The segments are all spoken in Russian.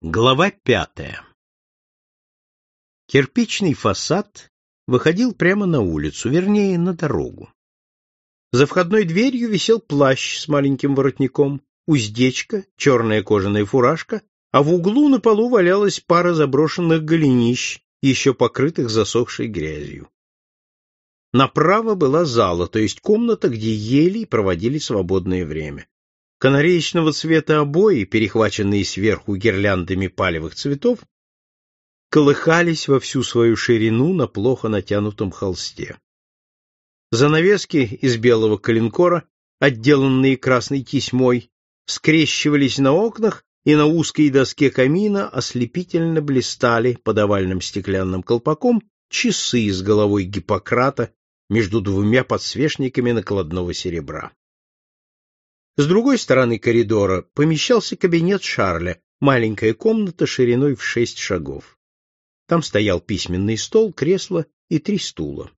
Глава пятая Кирпичный фасад выходил прямо на улицу, вернее, на дорогу. За входной дверью висел плащ с маленьким воротником, уздечка, черная кожаная фуражка, а в углу на полу валялась пара заброшенных голенищ, еще покрытых засохшей грязью. Направо была зала, то есть комната, где ели и проводили свободное время. Канареечного цвета обои, перехваченные сверху гирляндами палевых цветов, колыхались во всю свою ширину на плохо натянутом холсте. Занавески из белого коленкора, отделанные красной тесьмой, скрещивались на окнах и на узкой доске камина ослепительно блистали под овальным стеклянным колпаком часы с головой Гиппократа между двумя подсвечниками накладного серебра. С другой стороны коридора помещался кабинет Шарля, маленькая комната шириной в шесть шагов. Там стоял письменный стол, кресло и три стула.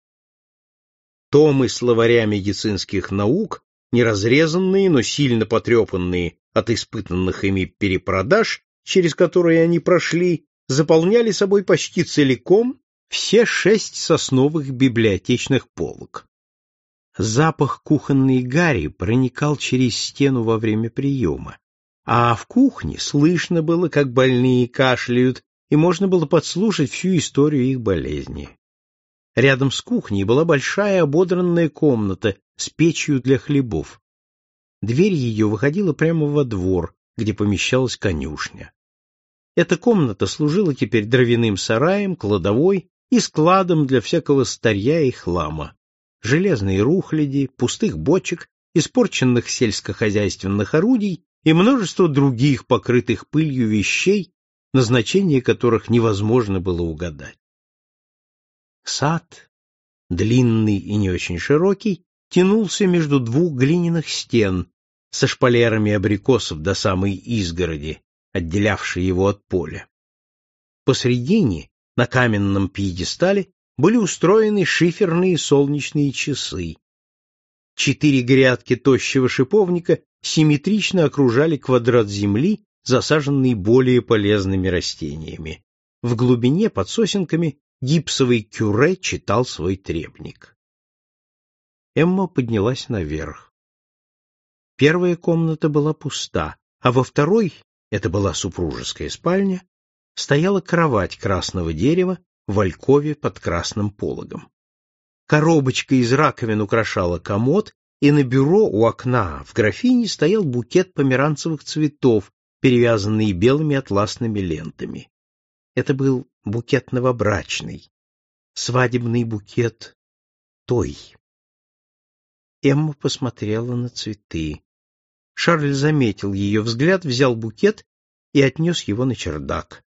Томы словаря медицинских наук, неразрезанные, но сильно потрепанные от испытанных ими перепродаж, через которые они прошли, заполняли собой почти целиком все шесть сосновых библиотечных полок. Запах кухонной гари проникал через стену во время приема, а в кухне слышно было, как больные кашляют, и можно было подслушать всю историю их болезни. Рядом с кухней была большая ободранная комната с печью для хлебов. Дверь ее выходила прямо во двор, где помещалась конюшня. Эта комната служила теперь дровяным сараем, кладовой и складом для всякого старья и хлама железные рухляди, пустых бочек, испорченных сельскохозяйственных орудий и множество других покрытых пылью вещей, назначение которых невозможно было угадать. Сад, длинный и не очень широкий, тянулся между двух глиняных стен со шпалерами абрикосов до самой изгороди, отделявшей его от поля. Посредине, на каменном пьедестале, были устроены шиферные солнечные часы. Четыре грядки тощего шиповника симметрично окружали квадрат земли, засаженный более полезными растениями. В глубине под сосенками гипсовый кюре читал свой требник. Эмма поднялась наверх. Первая комната была пуста, а во второй, это была супружеская спальня, стояла кровать красного дерева в алькове под красным пологом. Коробочка из раковин украшала комод, и на бюро у окна в графине стоял букет померанцевых цветов, перевязанный белыми атласными лентами. Это был букет новобрачный, свадебный букет той. Эмма посмотрела на цветы. Шарль заметил ее взгляд, взял букет и отнес его на чердак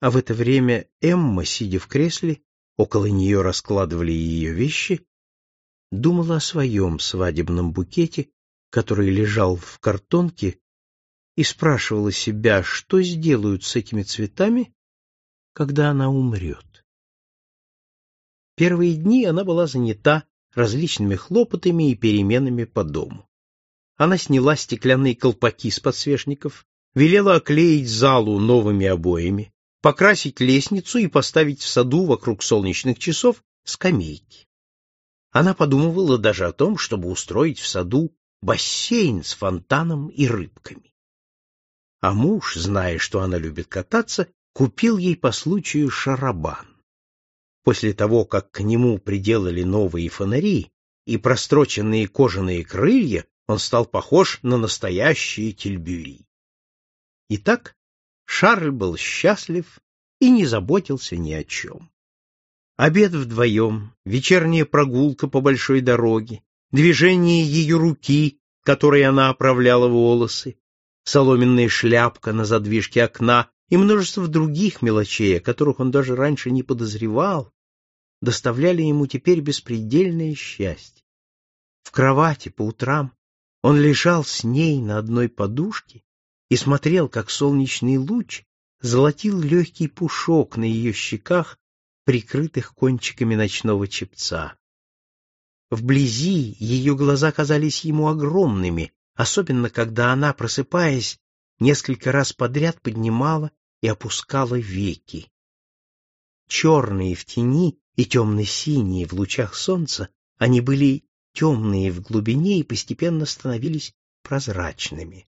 а в это время Эмма, сидя в кресле, около нее раскладывали ее вещи, думала о своем свадебном букете, который лежал в картонке, и спрашивала себя, что сделают с этими цветами, когда она умрет. Первые дни она была занята различными хлопотами и переменами по дому. Она сняла стеклянные колпаки с подсвечников, велела оклеить залу новыми обоями, покрасить лестницу и поставить в саду вокруг солнечных часов скамейки. Она подумывала даже о том, чтобы устроить в саду бассейн с фонтаном и рыбками. А муж, зная, что она любит кататься, купил ей по случаю шарабан. После того, как к нему приделали новые фонари и простроченные кожаные крылья, он стал похож на настоящие тельбюри. Итак, Шарль был счастлив и не заботился ни о чем. Обед вдвоем, вечерняя прогулка по большой дороге, движение ее руки, которой она оправляла волосы, соломенная шляпка на задвижке окна и множество других мелочей, о которых он даже раньше не подозревал, доставляли ему теперь беспредельное счастье. В кровати по утрам он лежал с ней на одной подушке и смотрел, как солнечный луч золотил легкий пушок на ее щеках, прикрытых кончиками ночного чепца. Вблизи ее глаза казались ему огромными, особенно когда она, просыпаясь, несколько раз подряд поднимала и опускала веки. Черные в тени и темно-синие в лучах солнца, они были темные в глубине и постепенно становились прозрачными.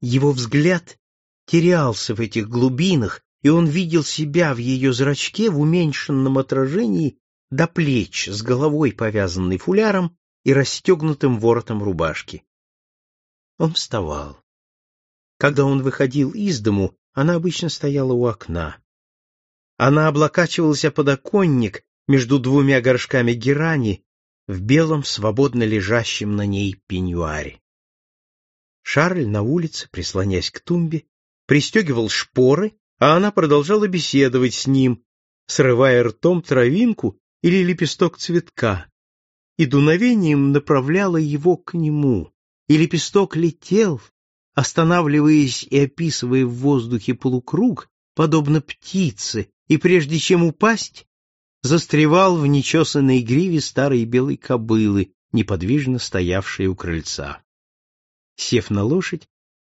Его взгляд терялся в этих глубинах, и он видел себя в ее зрачке в уменьшенном отражении до плеч с головой, повязанной фуляром и расстегнутым воротом рубашки. Он вставал. Когда он выходил из дому, она обычно стояла у окна. Она облокачивалась о подоконник между двумя горшками герани в белом, свободно лежащем на ней пеньюаре. Шарль на улице, прислонясь к тумбе, пристегивал шпоры, а она продолжала беседовать с ним, срывая ртом травинку или лепесток цветка, и дуновением направляла его к нему, и лепесток летел, останавливаясь и описывая в воздухе полукруг, подобно птице, и прежде чем упасть, застревал в нечесанной гриве старой белой кобылы, неподвижно стоявшей у крыльца. Сев на лошадь,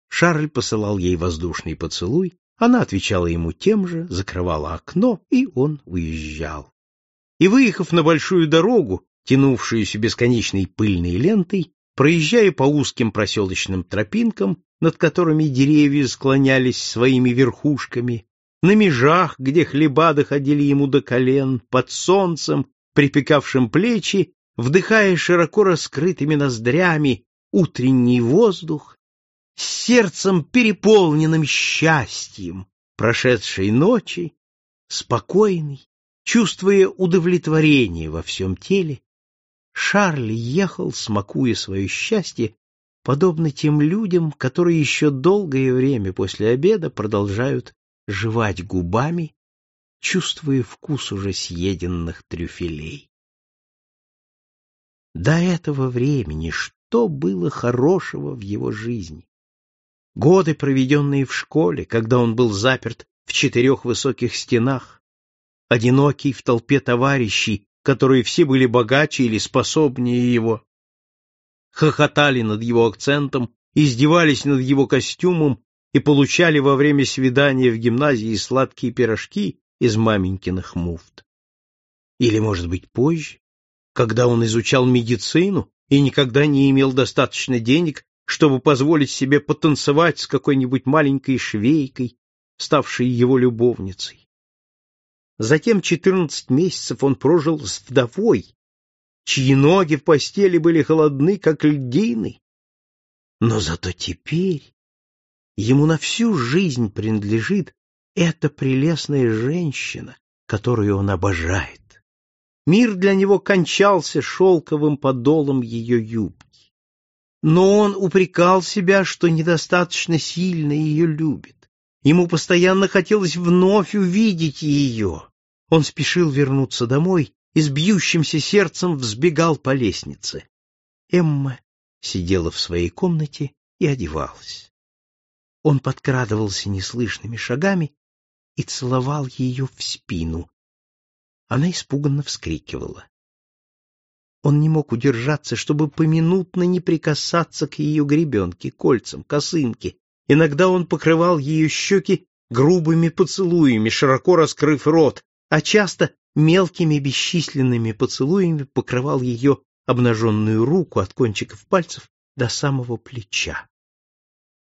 Шарль посылал ей воздушный поцелуй, она отвечала ему тем же, закрывала окно, и он уезжал. И, выехав на большую дорогу, тянувшуюся бесконечной пыльной лентой, проезжая по узким проселочным тропинкам, над которыми деревья склонялись своими верхушками, на межах, где хлеба доходили ему до колен, под солнцем, припекавшим плечи, вдыхая широко раскрытыми ноздрями утренний воздух, с сердцем переполненным счастьем прошедшей ночи, спокойный, чувствуя удовлетворение во всем теле, Шарль ехал, смакуя свое счастье, подобно тем людям, которые еще долгое время после обеда продолжают жевать губами, чувствуя вкус уже съеденных трюфелей. До этого времени что было хорошего в его жизни? Годы, проведенные в школе, когда он был заперт в четырех высоких стенах, одинокий в толпе товарищей, которые все были богаче или способнее его, хохотали над его акцентом, издевались над его костюмом и получали во время свидания в гимназии сладкие пирожки из маменькиных муфт. Или, может быть, позже, когда он изучал медицину и никогда не имел достаточно денег, чтобы позволить себе потанцевать с какой-нибудь маленькой швейкой, ставшей его любовницей. Затем четырнадцать месяцев он прожил с вдовой, чьи ноги в постели были холодны, как льдины. Но зато теперь ему на всю жизнь принадлежит эта прелестная женщина, которую он обожает. Мир для него кончался шелковым подолом ее юбки. Но он упрекал себя, что недостаточно сильно ее любит. Ему постоянно хотелось вновь увидеть ее. Он спешил вернуться домой и с бьющимся сердцем взбегал по лестнице. Эмма сидела в своей комнате и одевалась. Он подкрадывался неслышными шагами и целовал ее в спину. Она испуганно вскрикивала. Он не мог удержаться, чтобы поминутно не прикасаться к ее гребенке, кольцам, косынке. Иногда он покрывал ее щеки грубыми поцелуями, широко раскрыв рот, а часто мелкими бесчисленными поцелуями покрывал ее обнаженную руку от кончиков пальцев до самого плеча.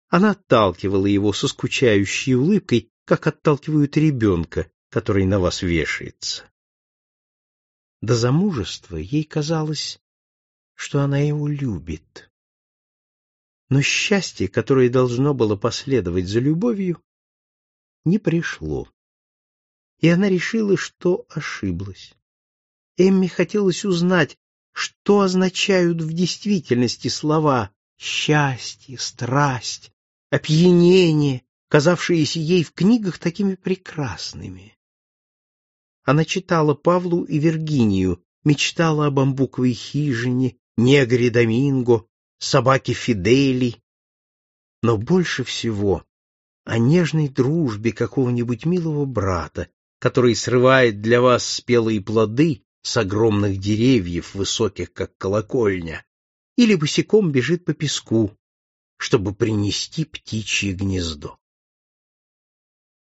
Она отталкивала его со скучающей улыбкой, как отталкивают ребенка, который на вас вешается. До замужества ей казалось, что она его любит. Но счастье, которое должно было последовать за любовью, не пришло и она решила, что ошиблась. Эмми хотелось узнать, что означают в действительности слова «счастье», «страсть», «опьянение», казавшиеся ей в книгах такими прекрасными. Она читала Павлу и Виргинию, мечтала о бамбуковой хижине, негре Доминго, собаке Фидели, но больше всего о нежной дружбе какого-нибудь милого брата, который срывает для вас спелые плоды с огромных деревьев, высоких как колокольня, или босиком бежит по песку, чтобы принести птичье гнездо.